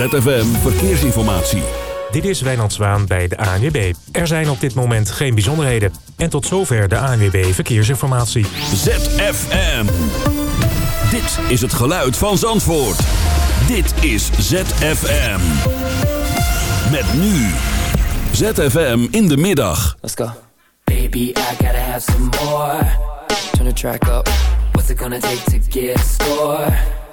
ZFM Verkeersinformatie. Dit is Wijnand Zwaan bij de ANWB. Er zijn op dit moment geen bijzonderheden. En tot zover de ANWB Verkeersinformatie. ZFM. Dit is het geluid van Zandvoort. Dit is ZFM. Met nu. ZFM in de middag. Let's go. Baby, I gotta have some more. Turn the track up. What's it gonna take to get score?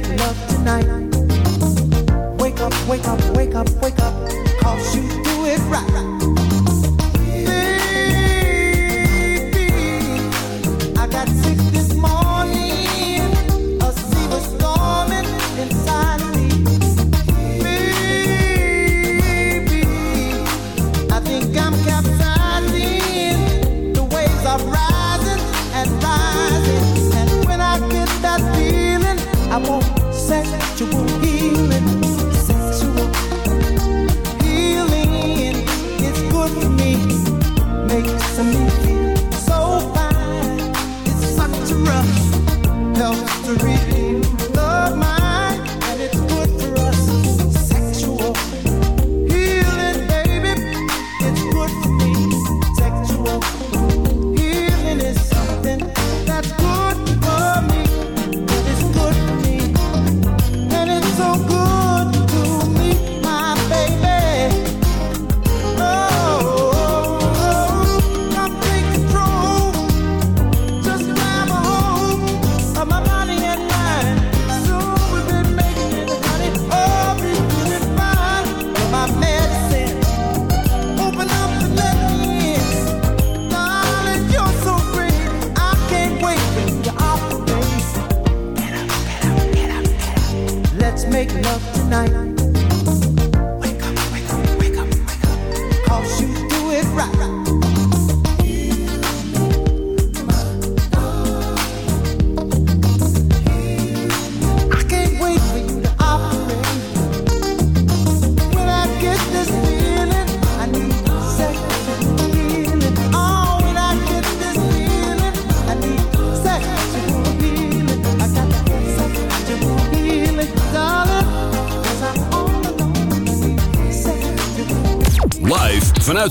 make love tonight. Wake up, wake up, wake up, wake up.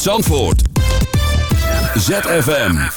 Zandvoort. ZFM.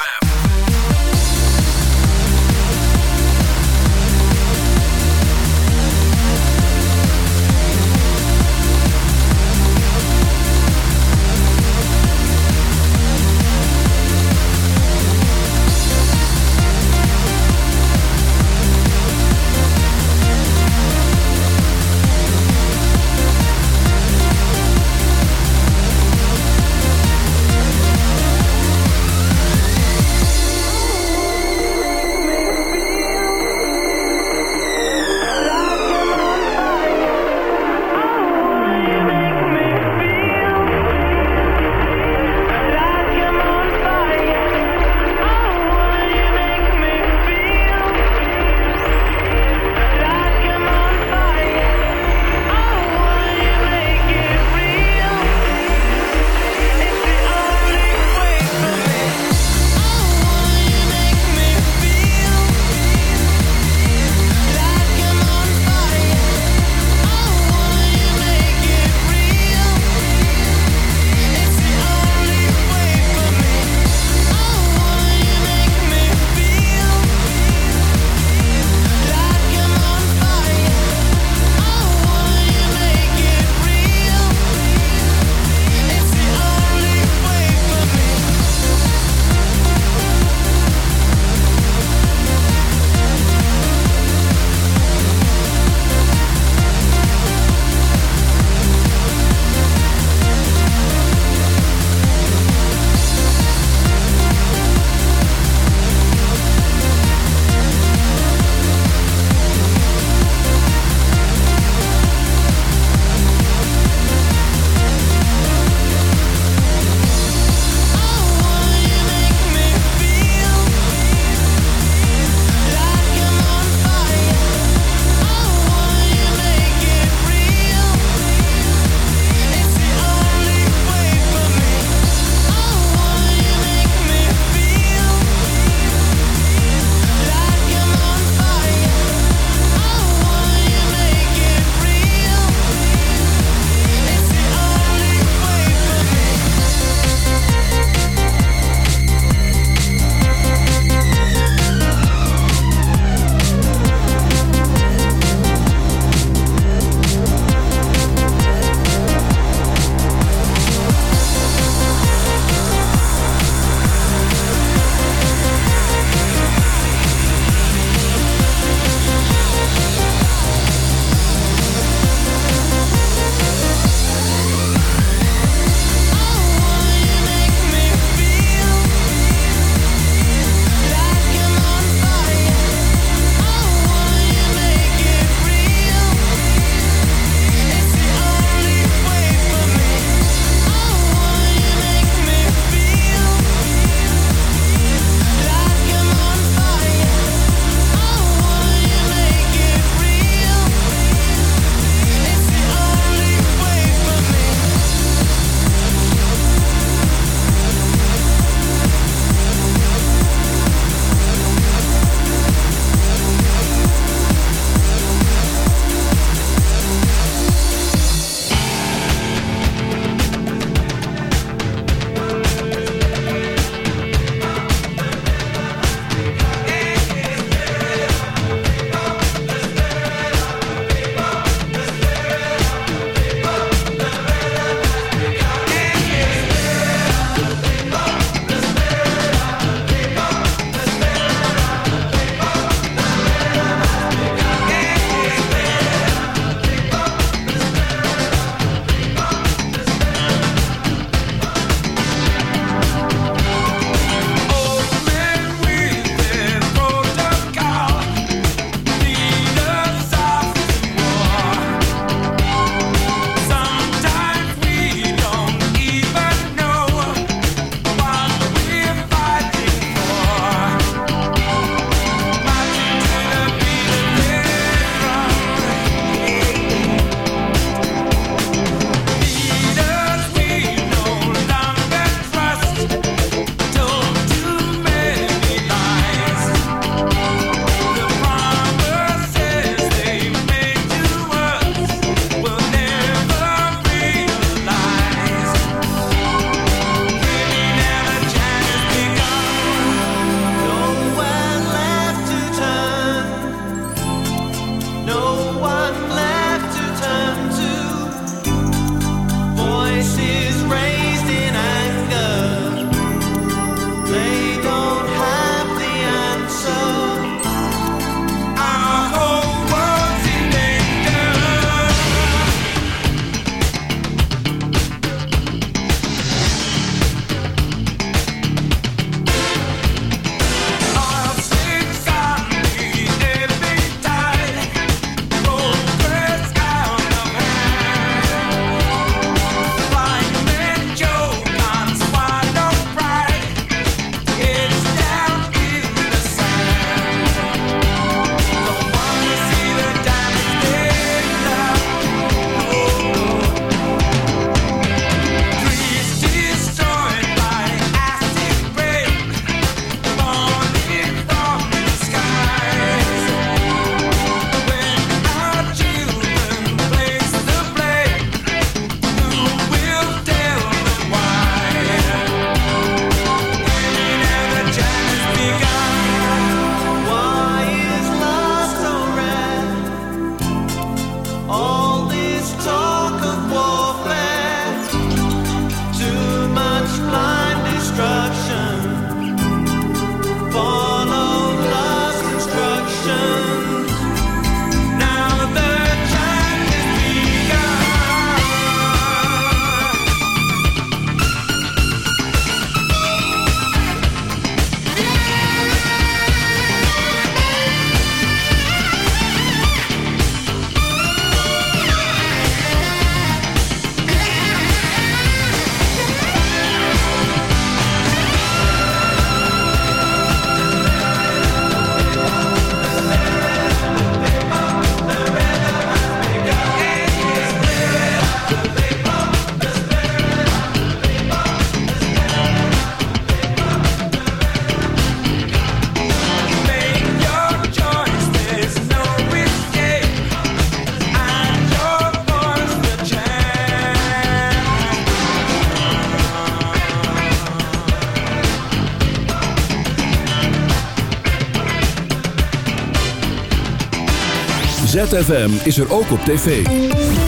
ZFM is er ook op tv.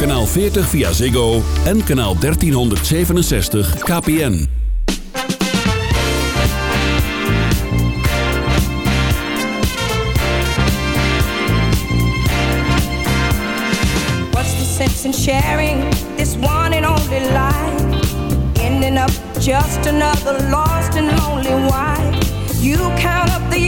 Kanaal 40 via Ziggo en kanaal 1367 KPN. What's the sense in sharing this one and only life? Ending up just another lost and lonely wife. You count up the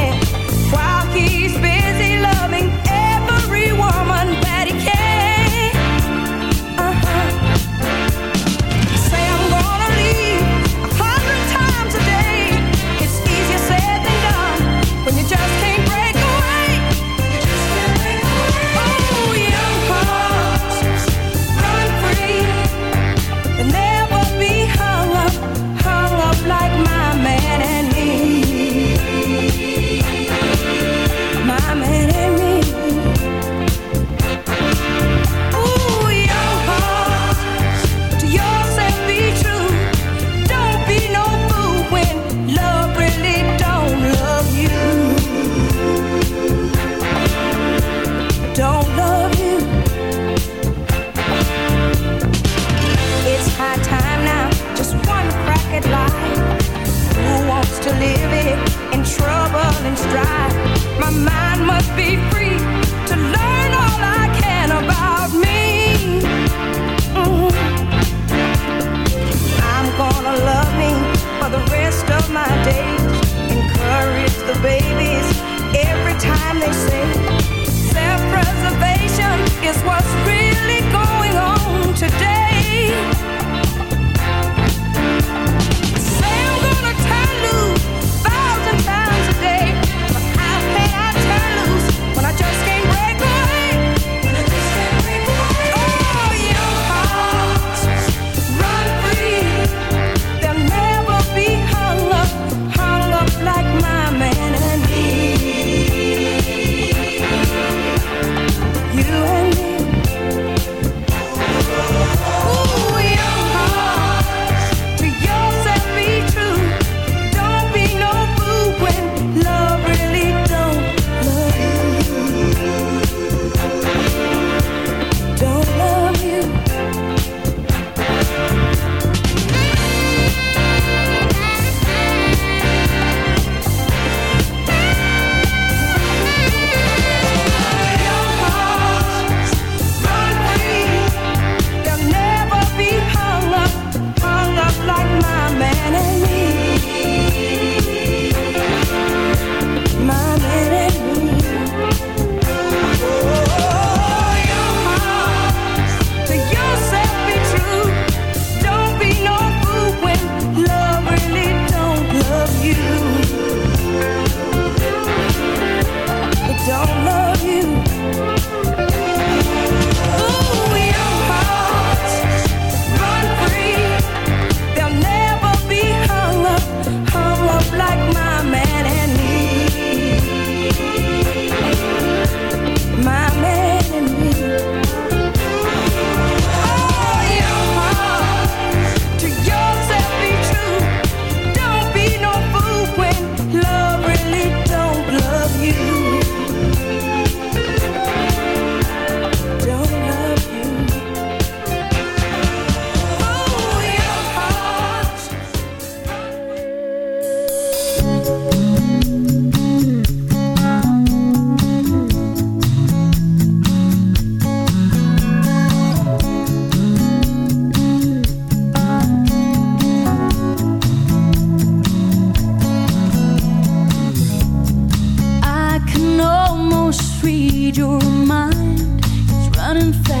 running fast.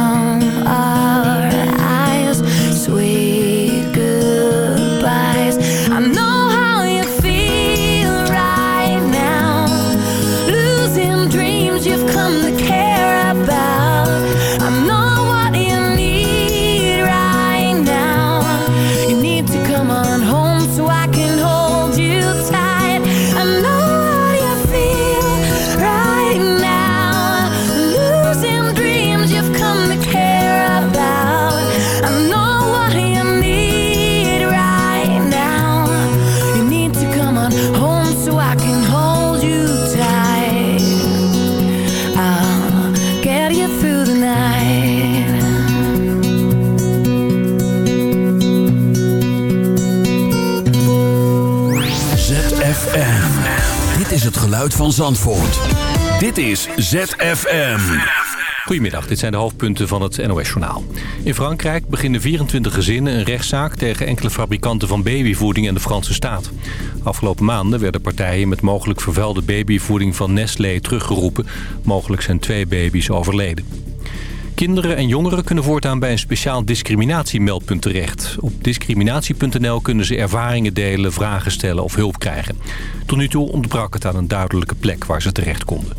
van Zandvoort. Dit is ZFM. Goedemiddag, dit zijn de hoofdpunten van het NOS-journaal. In Frankrijk beginnen 24 gezinnen een rechtszaak... tegen enkele fabrikanten van babyvoeding en de Franse staat. Afgelopen maanden werden partijen met mogelijk vervuilde babyvoeding van Nestlé teruggeroepen. Mogelijk zijn twee baby's overleden. Kinderen en jongeren kunnen voortaan bij een speciaal discriminatiemeldpunt terecht. Op discriminatie.nl kunnen ze ervaringen delen, vragen stellen of hulp krijgen. Tot nu toe ontbrak het aan een duidelijke plek waar ze terecht konden.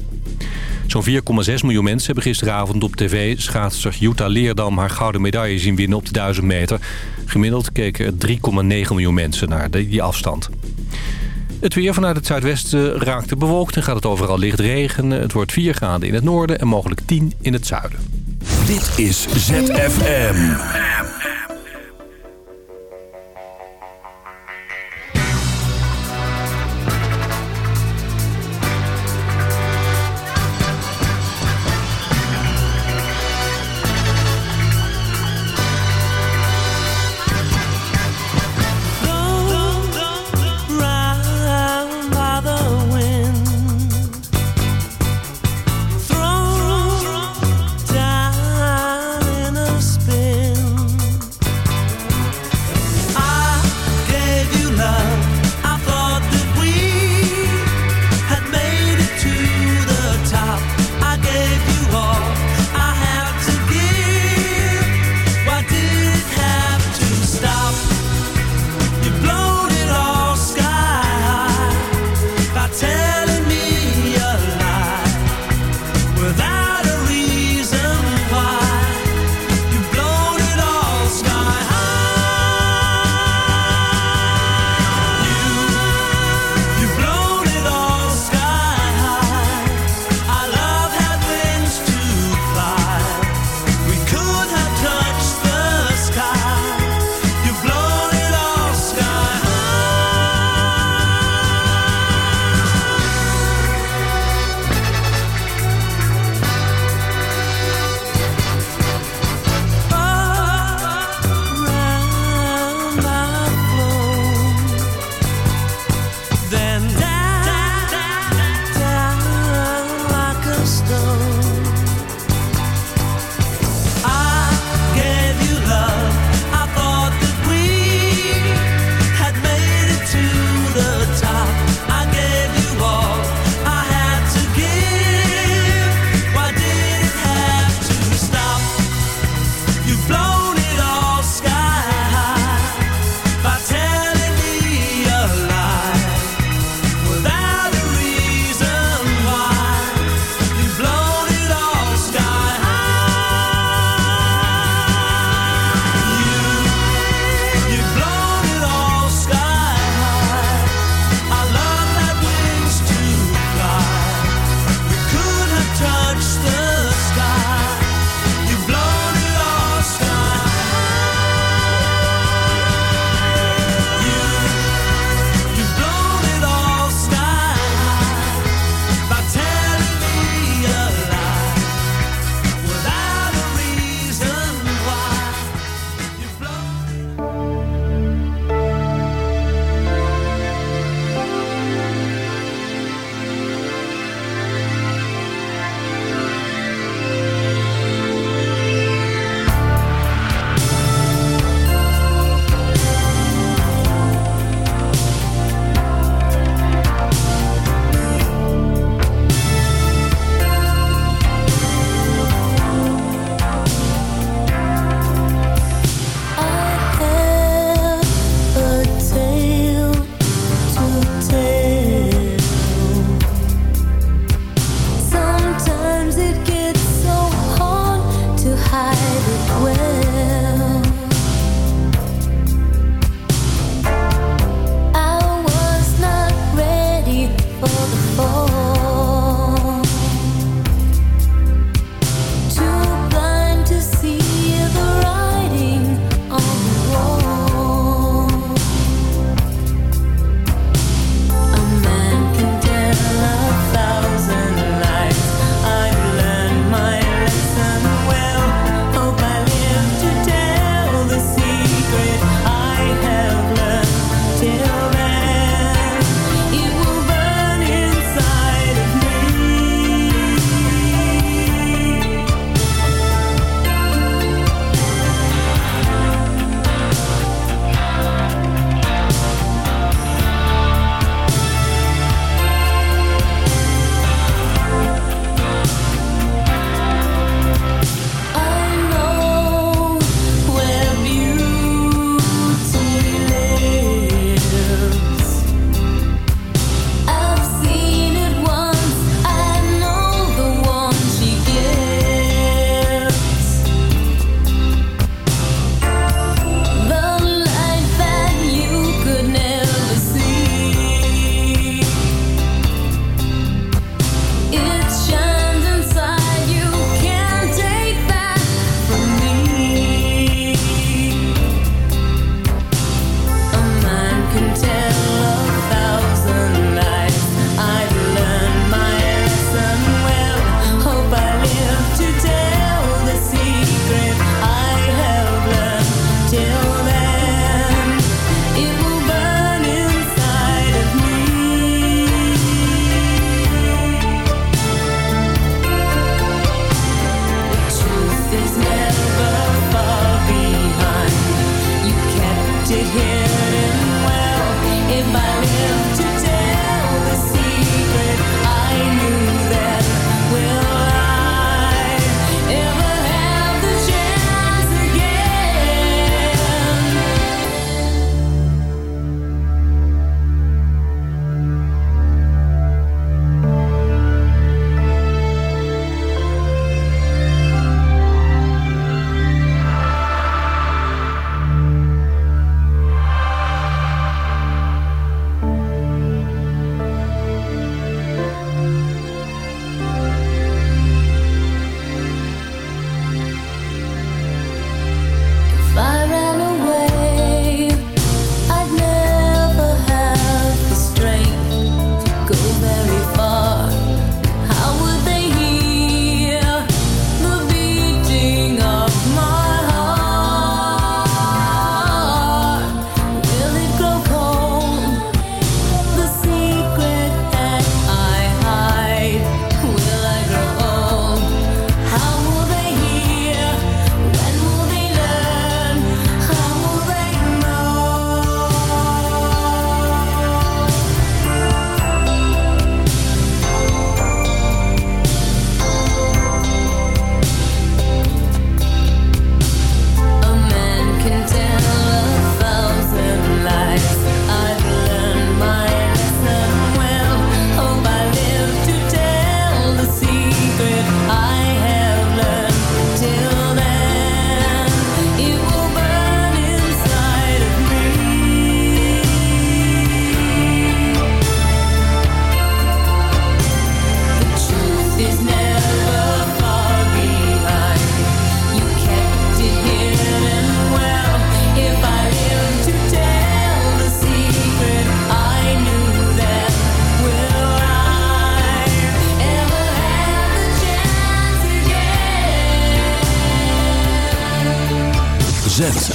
Zo'n 4,6 miljoen mensen hebben gisteravond op tv schaatser Jutta Leerdam haar gouden medaille zien winnen op de 1000 meter. Gemiddeld keken er 3,9 miljoen mensen naar die afstand. Het weer vanuit het zuidwesten raakte bewolkt en gaat het overal licht regenen. Het wordt 4 graden in het noorden en mogelijk 10 in het zuiden. Dit is ZFM.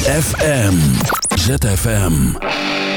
ZFM. ZFM.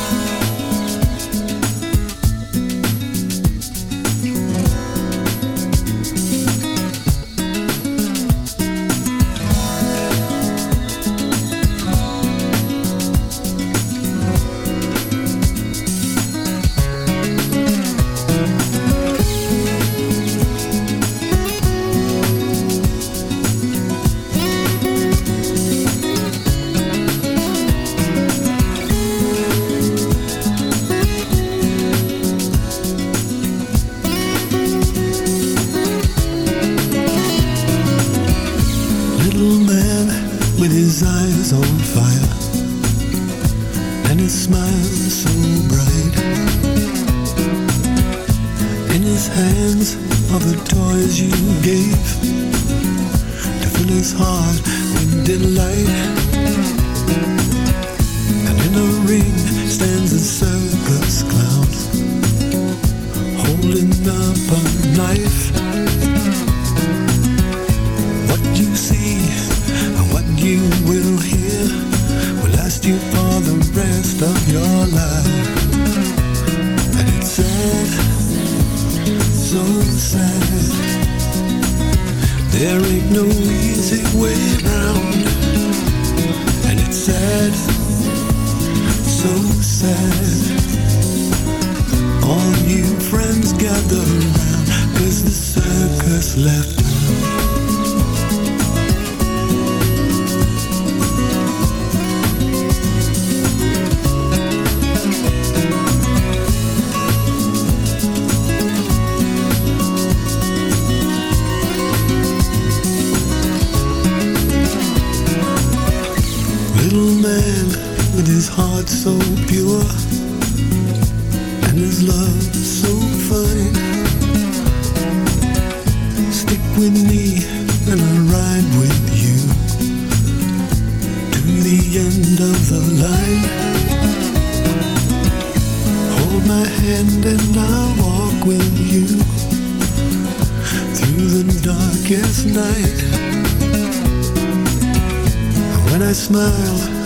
is love so funny? Stick with me and I'll ride with you to the end of the line. Hold my hand and I'll walk with you through the darkest night. When I smile,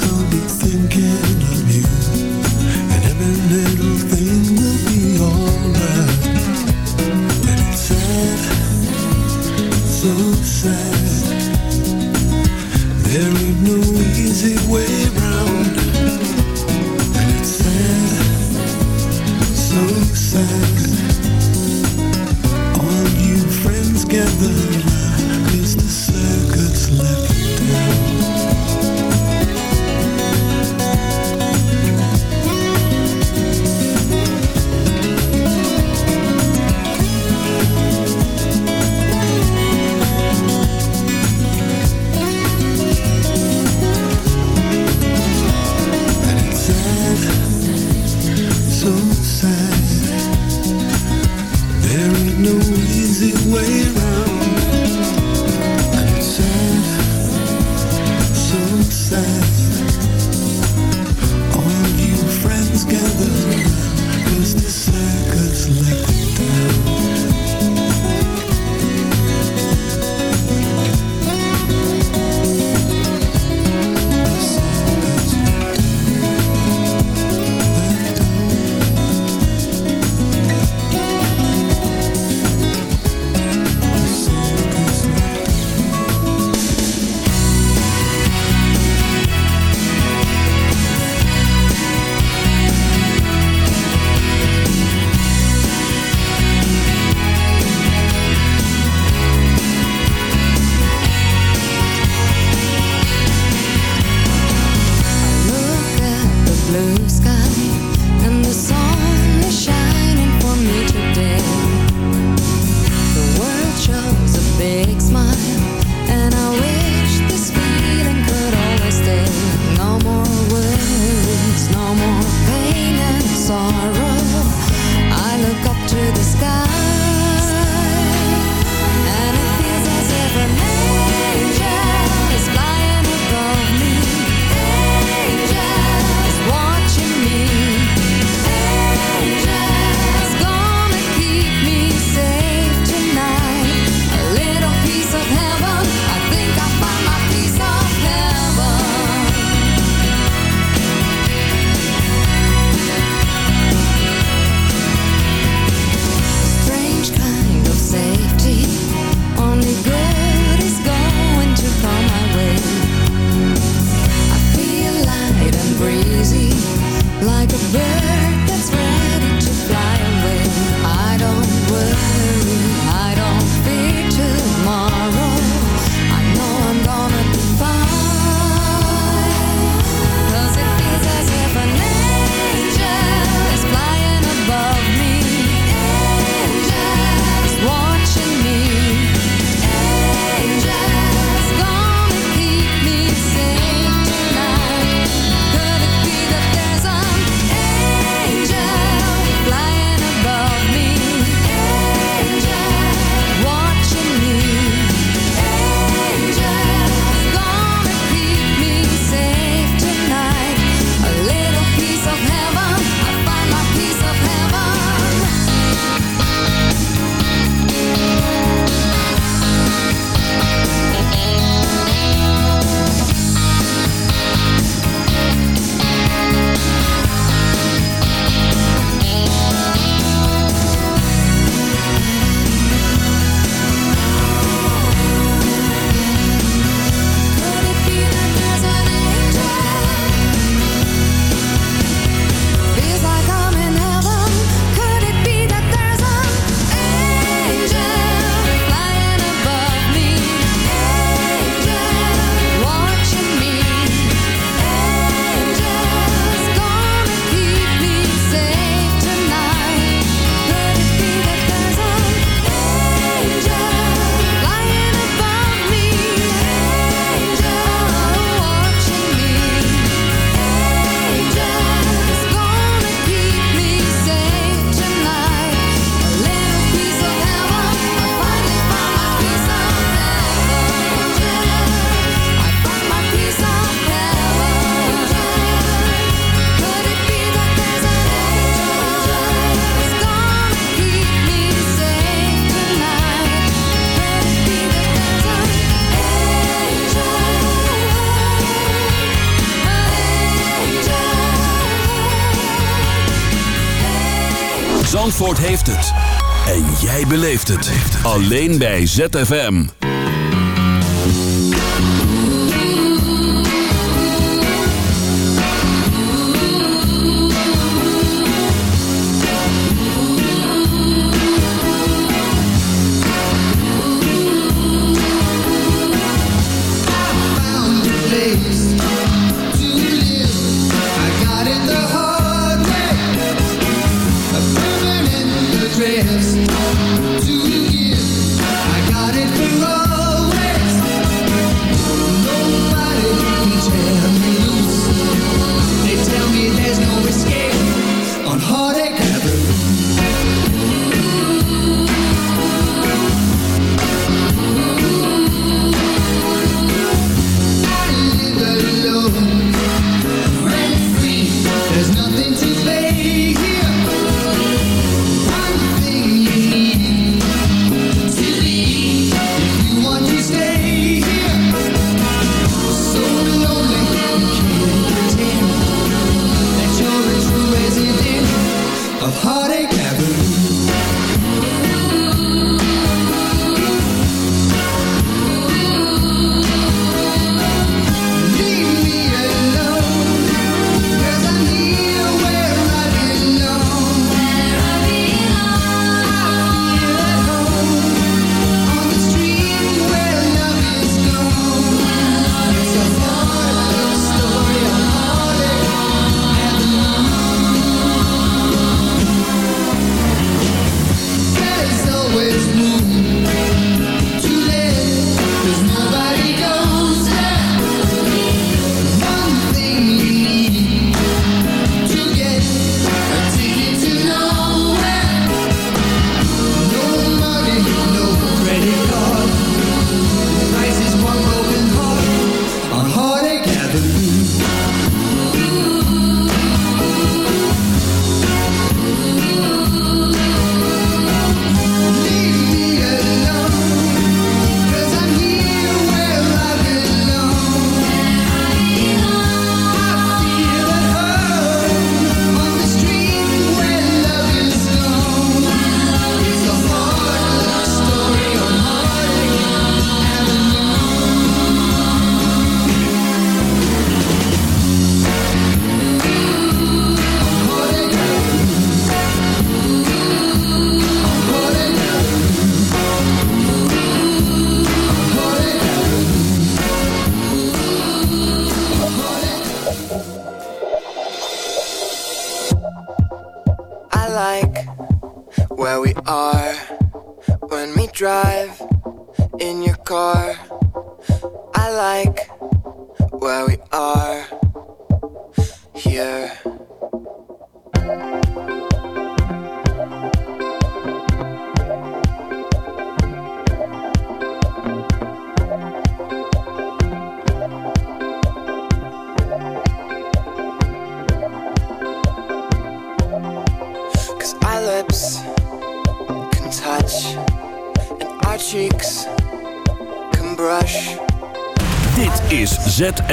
Alleen bij ZFM.